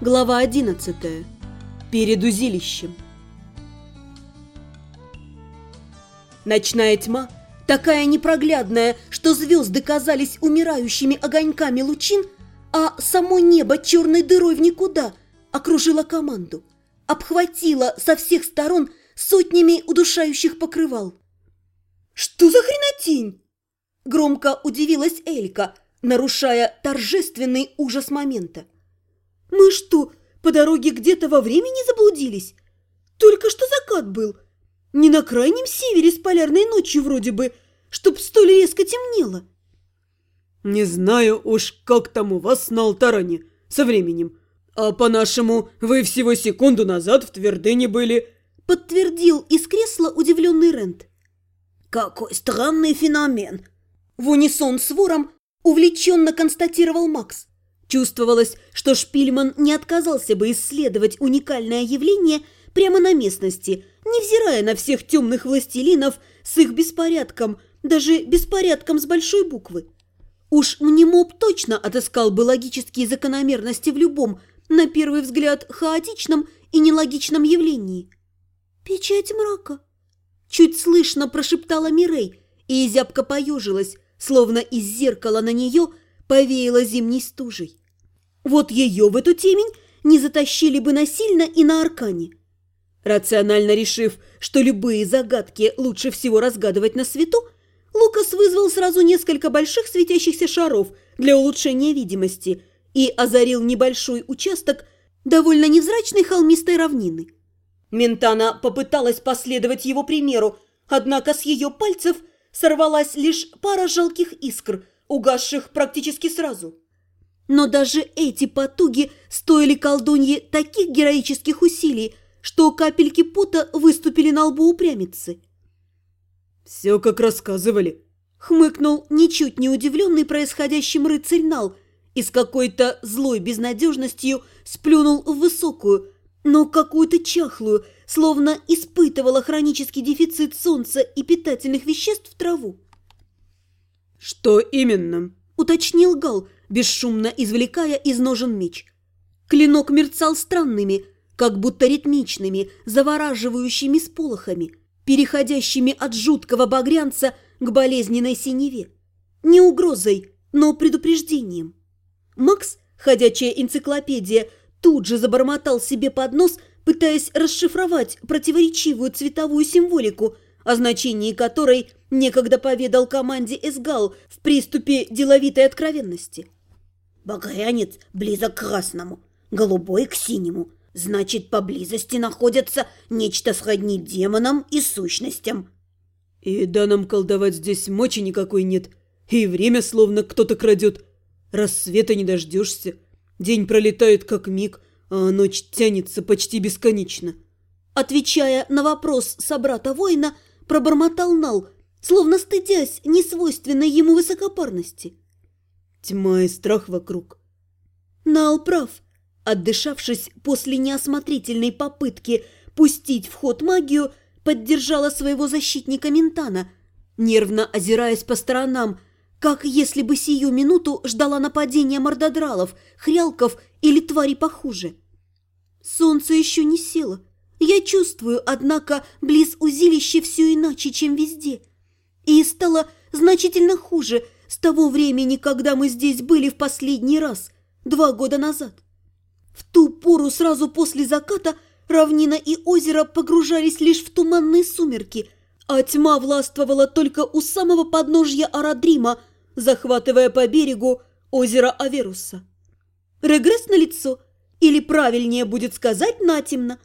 Глава 11. Перед узилищем. Ночная тьма, такая непроглядная, что звезды казались умирающими огоньками лучин, а само небо черной дырой в никуда окружила команду, обхватила со всех сторон сотнями удушающих покрывал. «Что за хренотень?» Громко удивилась Элька, нарушая торжественный ужас момента. «Мы что, по дороге где-то во времени заблудились? Только что закат был. Не на крайнем севере с полярной ночью вроде бы, чтоб столь резко темнело». «Не знаю уж, как там у вас на Алтаране со временем. А по-нашему, вы всего секунду назад в твердыне были», — подтвердил из кресла удивленный Рент. «Какой странный феномен!» В унисон с вором увлеченно констатировал Макс. Чувствовалось, что Шпильман не отказался бы исследовать уникальное явление прямо на местности, невзирая на всех темных властелинов с их беспорядком, даже беспорядком с большой буквы. Уж Мнемоб точно отыскал бы логические закономерности в любом, на первый взгляд, хаотичном и нелогичном явлении. «Печать мрака!» Чуть слышно прошептала Мирей, и зябко поежилась, словно из зеркала на нее повеяло зимней стужей. Вот ее в эту темень не затащили бы насильно и на аркане. Рационально решив, что любые загадки лучше всего разгадывать на свету, Лукас вызвал сразу несколько больших светящихся шаров для улучшения видимости и озарил небольшой участок довольно невзрачной холмистой равнины. Ментана попыталась последовать его примеру, однако с ее пальцев сорвалась лишь пара жалких искр, угасших практически сразу. Но даже эти потуги стоили колдунье таких героических усилий, что капельки пота выступили на лбу упрямицы. «Все, как рассказывали», — хмыкнул ничуть не удивленный происходящим рыцарь Нал и с какой-то злой безнадежностью сплюнул в высокую, но какую-то чахлую, словно испытывала хронический дефицит солнца и питательных веществ в траву. «Что именно?» – уточнил Гал, бесшумно извлекая из ножен меч. Клинок мерцал странными, как будто ритмичными, завораживающими сполохами, переходящими от жуткого багрянца к болезненной синеве. Не угрозой, но предупреждением. Макс, ходячая энциклопедия, тут же забормотал себе под нос, пытаясь расшифровать противоречивую цветовую символику, о значении которой некогда поведал команде Эсгал в приступе деловитой откровенности. Багрянец близок к красному, голубой к синему. Значит, поблизости находятся нечто сродни демонам и сущностям. И да нам колдовать здесь мочи никакой нет, и время словно кто-то крадет. Рассвета не дождешься, день пролетает как миг, а ночь тянется почти бесконечно. Отвечая на вопрос собрата-воина, пробормотал Нал, словно стыдясь несвойственной ему высокопарности. Тьма и страх вокруг. Нал прав. Отдышавшись после неосмотрительной попытки пустить в ход магию, поддержала своего защитника Ментана, нервно озираясь по сторонам, как если бы сию минуту ждала нападения мордодралов, хрялков или твари похуже. Солнце еще не село. Я чувствую, однако, близ узилища все иначе, чем везде. И стало значительно хуже – с того времени, когда мы здесь были в последний раз, два года назад. В ту пору сразу после заката равнина и озеро погружались лишь в туманные сумерки, а тьма властвовала только у самого подножья Арадрима, захватывая по берегу озеро Аверуса. Регресс на лицо, или правильнее будет сказать натемно.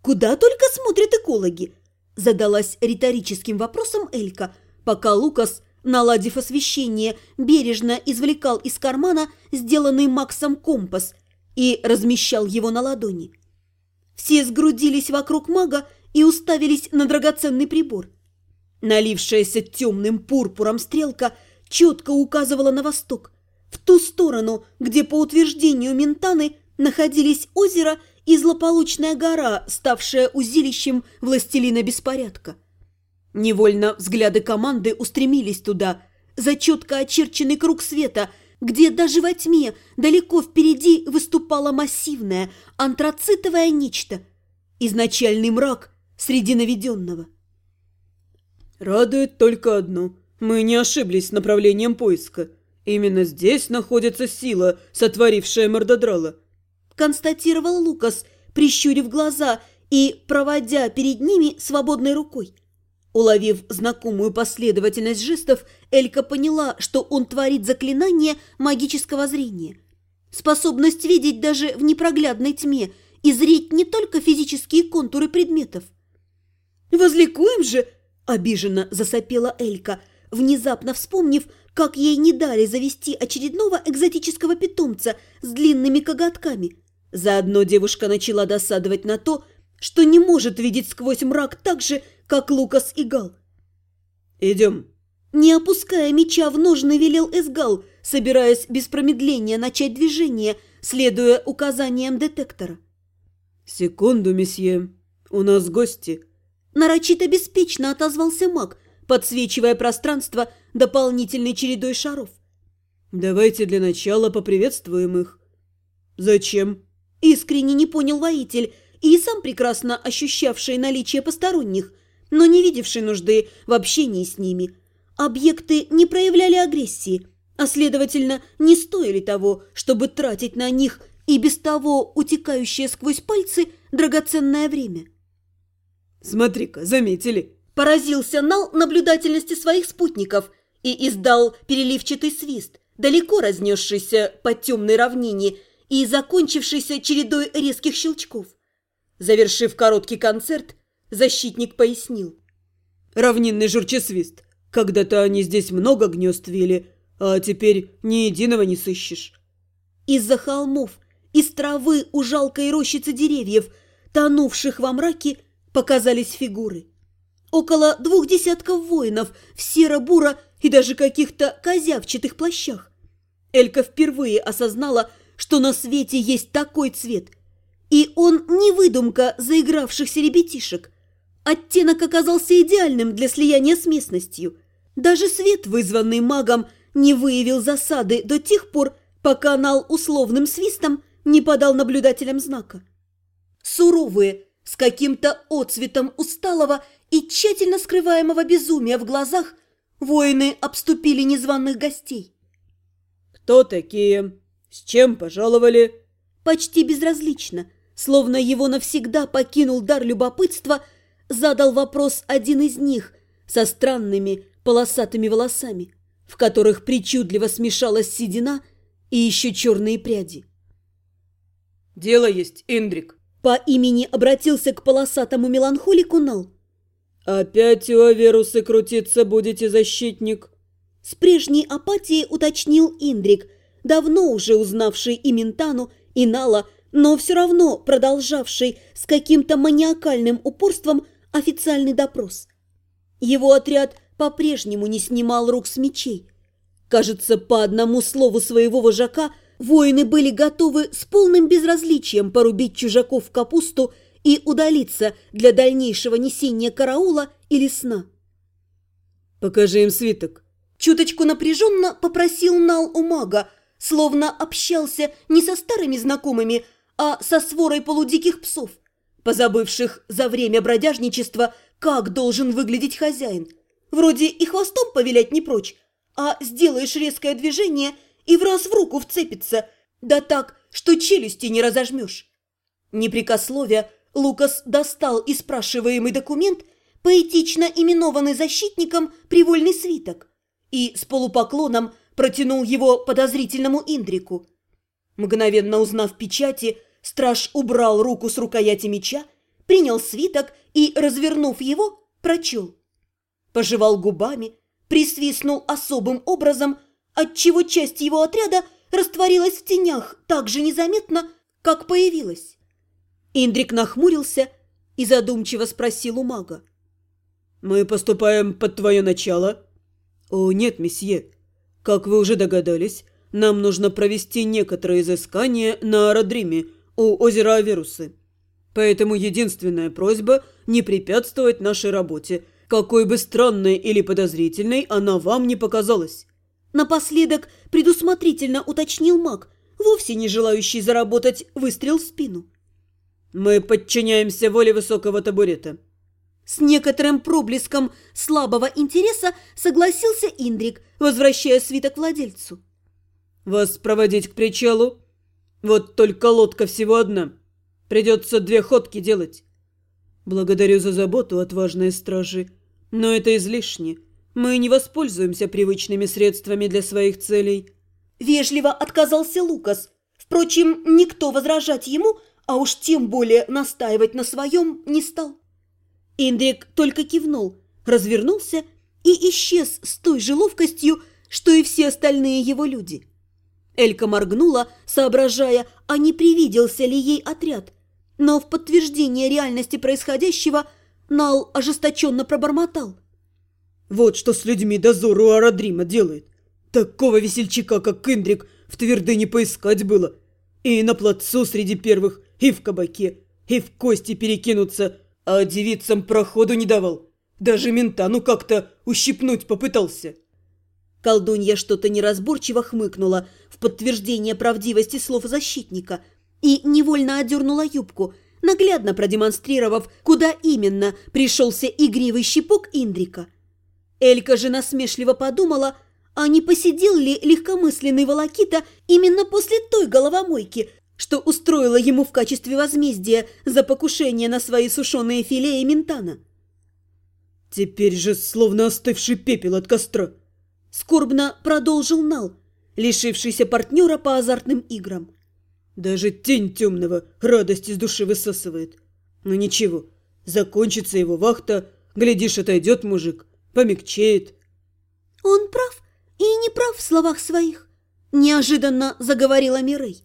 Куда только смотрят экологи? Задалась риторическим вопросом Элька, пока Лукас Наладив освещение, бережно извлекал из кармана сделанный Максом компас и размещал его на ладони. Все сгрудились вокруг мага и уставились на драгоценный прибор. Налившаяся темным пурпуром стрелка четко указывала на восток, в ту сторону, где, по утверждению Ментаны, находились озеро и злополучная гора, ставшая узилищем властелина беспорядка. Невольно взгляды команды устремились туда, за четко очерченный круг света, где даже во тьме далеко впереди выступало массивное антрацитовое нечто. Изначальный мрак среди наведенного. Радует только одно. Мы не ошиблись с направлением поиска. Именно здесь находится сила, сотворившая Мордодрала. Констатировал Лукас, прищурив глаза и проводя перед ними свободной рукой. Уловив знакомую последовательность жестов, Элька поняла, что он творит заклинание магического зрения. Способность видеть даже в непроглядной тьме и зреть не только физические контуры предметов. «Возликуем же!» – обиженно засопела Элька, внезапно вспомнив, как ей не дали завести очередного экзотического питомца с длинными коготками. Заодно девушка начала досадовать на то, что не может видеть сквозь мрак так же, как Лукас и Гал. «Идем». Не опуская меча в ножны, велел Эсгал, собираясь без промедления начать движение, следуя указаниям детектора. «Секунду, месье. У нас гости». Нарочито беспечно отозвался маг, подсвечивая пространство дополнительной чередой шаров. «Давайте для начала поприветствуем их». «Зачем?» Искренне не понял воитель, и сам прекрасно ощущавший наличие посторонних, но не видевший нужды в общении с ними. Объекты не проявляли агрессии, а, следовательно, не стоили того, чтобы тратить на них и без того утекающее сквозь пальцы драгоценное время. «Смотри-ка, заметили?» Поразился Нал наблюдательности своих спутников и издал переливчатый свист, далеко разнесшийся по темной равнине и закончившийся чередой резких щелчков. Завершив короткий концерт, защитник пояснил. «Равнинный журчесвист. Когда-то они здесь много гнезд вели, а теперь ни единого не сыщешь». Из-за холмов, из травы у жалкой рощицы деревьев, тонувших во мраке, показались фигуры. Около двух десятков воинов в серо-буро и даже каких-то козявчатых плащах. Элька впервые осознала, что на свете есть такой цвет – и он не выдумка заигравшихся ребятишек. Оттенок оказался идеальным для слияния с местностью. Даже свет, вызванный магом, не выявил засады до тех пор, пока Нал условным свистом не подал наблюдателям знака. Суровые, с каким-то отцветом усталого и тщательно скрываемого безумия в глазах, воины обступили незваных гостей. «Кто такие? С чем пожаловали?» Почти безразлично – словно его навсегда покинул дар любопытства, задал вопрос один из них со странными полосатыми волосами, в которых причудливо смешалась седина и еще черные пряди. «Дело есть, Индрик!» По имени обратился к полосатому меланхолику Нал. «Опять у Аверусы крутиться будете, защитник?» С прежней апатией уточнил Индрик, давно уже узнавший и Ментану, и Нала, но все равно продолжавший с каким-то маниакальным упорством официальный допрос. Его отряд по-прежнему не снимал рук с мечей. Кажется, по одному слову своего вожака воины были готовы с полным безразличием порубить чужаков в капусту и удалиться для дальнейшего несения караула или сна. «Покажи им свиток», Чуточку напряженно попросил Нал у мага, словно общался не со старыми знакомыми, а со сворой полудиких псов, позабывших за время бродяжничества, как должен выглядеть хозяин. Вроде и хвостом повелять не прочь, а сделаешь резкое движение и в раз в руку вцепится, да так, что челюсти не разожмешь. Непрекословия, Лукас достал и спрашиваемый документ, поэтично именованный защитником привольный свиток, и с полупоклоном протянул его подозрительному Индрику. Мгновенно узнав печати, Страж убрал руку с рукояти меча, принял свиток и, развернув его, прочел. Пожевал губами, присвистнул особым образом, отчего часть его отряда растворилась в тенях так же незаметно, как появилась. Индрик нахмурился и задумчиво спросил у мага. «Мы поступаем под твое начало?» «О, нет, месье. Как вы уже догадались, нам нужно провести некоторые изыскания на аэродриме, у озера Аверусы. Поэтому единственная просьба – не препятствовать нашей работе, какой бы странной или подозрительной она вам не показалась. Напоследок предусмотрительно уточнил маг, вовсе не желающий заработать выстрел в спину. «Мы подчиняемся воле высокого табурета». С некоторым проблеском слабого интереса согласился Индрик, возвращая свиток владельцу. «Вас проводить к причалу? Вот только лодка всего одна. Придется две ходки делать». «Благодарю за заботу, отважные стражи, но это излишне. Мы не воспользуемся привычными средствами для своих целей». Вежливо отказался Лукас. Впрочем, никто возражать ему, а уж тем более настаивать на своем, не стал. Индрик только кивнул, развернулся и исчез с той же ловкостью, что и все остальные его люди. Элька моргнула, соображая, а не привиделся ли ей отряд. Но в подтверждение реальности происходящего Нал ожесточенно пробормотал. «Вот что с людьми дозору Арадрима делает. Такого весельчака, как Индрик, в твердыне поискать было. И на плацу среди первых, и в кабаке, и в кости перекинуться – а девицам проходу не давал. Даже ментану как-то ущипнуть попытался. Колдунья что-то неразборчиво хмыкнула в подтверждение правдивости слов защитника и невольно одернула юбку, наглядно продемонстрировав, куда именно пришелся игривый щипок Индрика. Элька же насмешливо подумала, а не посидел ли легкомысленный волокита именно после той головомойки, что устроила ему в качестве возмездия за покушение на свои сушеные филе и ментана. «Теперь же словно остывший пепел от костра», — скорбно продолжил Нал, лишившийся партнера по азартным играм. «Даже тень темного радость из души высасывает. Но ничего, закончится его вахта, глядишь, отойдет мужик, помягчеет». «Он прав и не прав в словах своих», — неожиданно заговорила Мирей.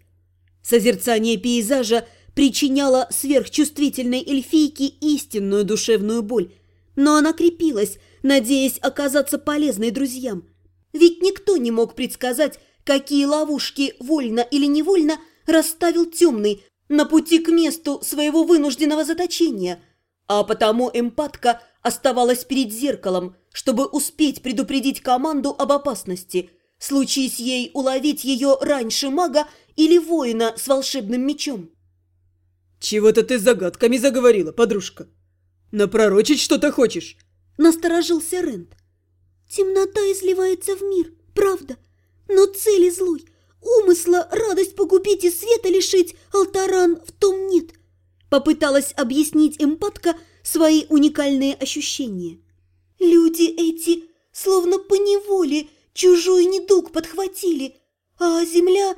Созерцание пейзажа причиняло сверхчувствительной эльфийке истинную душевную боль, но она крепилась, надеясь оказаться полезной друзьям. Ведь никто не мог предсказать, какие ловушки, вольно или невольно, расставил темный на пути к месту своего вынужденного заточения, а потому эмпатка оставалась перед зеркалом, чтобы успеть предупредить команду об опасности. Случись ей уловить ее раньше мага или воина с волшебным мечом. «Чего-то ты загадками заговорила, подружка. Напророчить что-то хочешь?» Насторожился Рент. «Темнота изливается в мир, правда, но цели злой, умысла радость погубить и света лишить Алтаран в том нет». Попыталась объяснить эмпатка свои уникальные ощущения. «Люди эти словно по неволе чужой недуг подхватили, а земля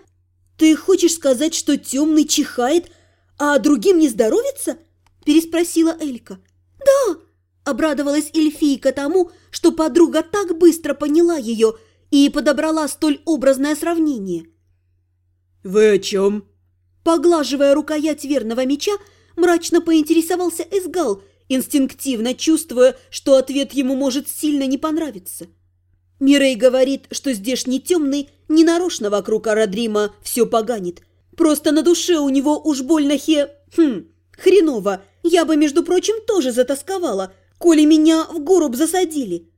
«Ты хочешь сказать, что темный чихает, а другим не здоровится?» – переспросила Элька. «Да!» – обрадовалась эльфийка тому, что подруга так быстро поняла ее и подобрала столь образное сравнение. «Вы о чем?» Поглаживая рукоять верного меча, мрачно поинтересовался Эсгал, инстинктивно чувствуя, что ответ ему может сильно не понравиться. Мирей говорит, что здешний темный ненарочно вокруг Арадрима все поганит. Просто на душе у него уж больно хе... Хм, хреново. Я бы, между прочим, тоже затасковала, коли меня в горуб засадили.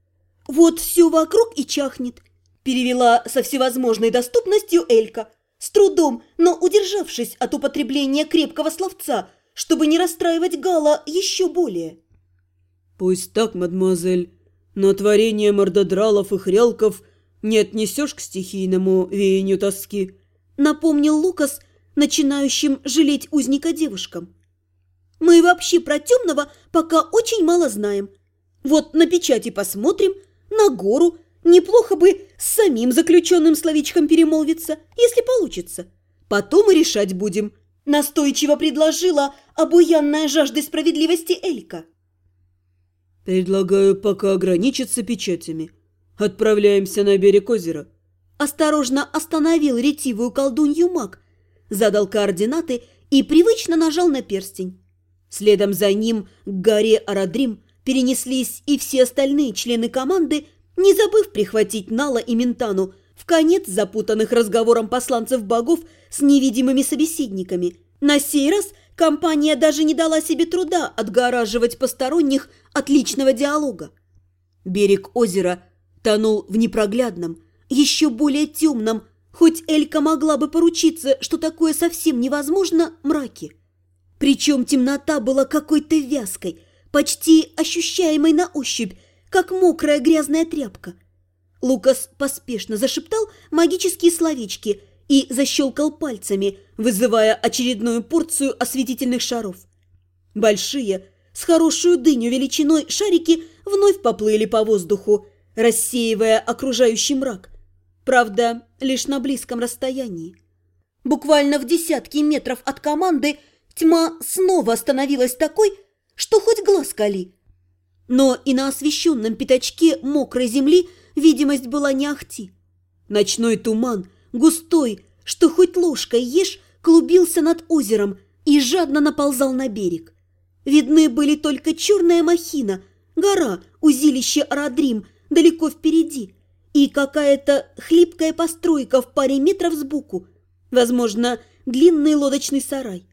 Вот все вокруг и чахнет. Перевела со всевозможной доступностью Элька. С трудом, но удержавшись от употребления крепкого словца, чтобы не расстраивать Гала еще более. «Пусть так, мадемуазель, но творение мордодралов и хрелков не отнесешь к стихийному веянию тоски», напомнил Лукас, начинающим жалеть узника девушкам. «Мы вообще про темного пока очень мало знаем. Вот на печати посмотрим, на гору. Неплохо бы с самим заключенным словечком перемолвиться, если получится. Потом и решать будем», настойчиво предложила обуянная жаждой справедливости Элька. «Предлагаю пока ограничиться печатями. Отправляемся на берег озера». Осторожно остановил ретивую колдунью маг, задал координаты и привычно нажал на перстень. Следом за ним к горе Арадрим перенеслись и все остальные члены команды, не забыв прихватить Нала и Ментану в конец запутанных разговором посланцев богов с невидимыми собеседниками. На сей раз Компания даже не дала себе труда отгораживать посторонних от личного диалога. Берег озера тонул в непроглядном, еще более темном, хоть Элька могла бы поручиться, что такое совсем невозможно, мраке. Причем темнота была какой-то вязкой, почти ощущаемой на ощупь, как мокрая грязная тряпка. Лукас поспешно зашептал магические словечки и защелкал пальцами, вызывая очередную порцию осветительных шаров. Большие, с хорошую дыню величиной шарики вновь поплыли по воздуху, рассеивая окружающий мрак. Правда, лишь на близком расстоянии. Буквально в десятки метров от команды тьма снова становилась такой, что хоть глаз кали. Но и на освещенном пятачке мокрой земли видимость была не ахти. Ночной туман, густой, что хоть ложкой ешь, клубился над озером и жадно наползал на берег. Видны были только черная махина, гора, узилище Арадрим, далеко впереди, и какая-то хлипкая постройка в паре метров сбоку, возможно, длинный лодочный сарай.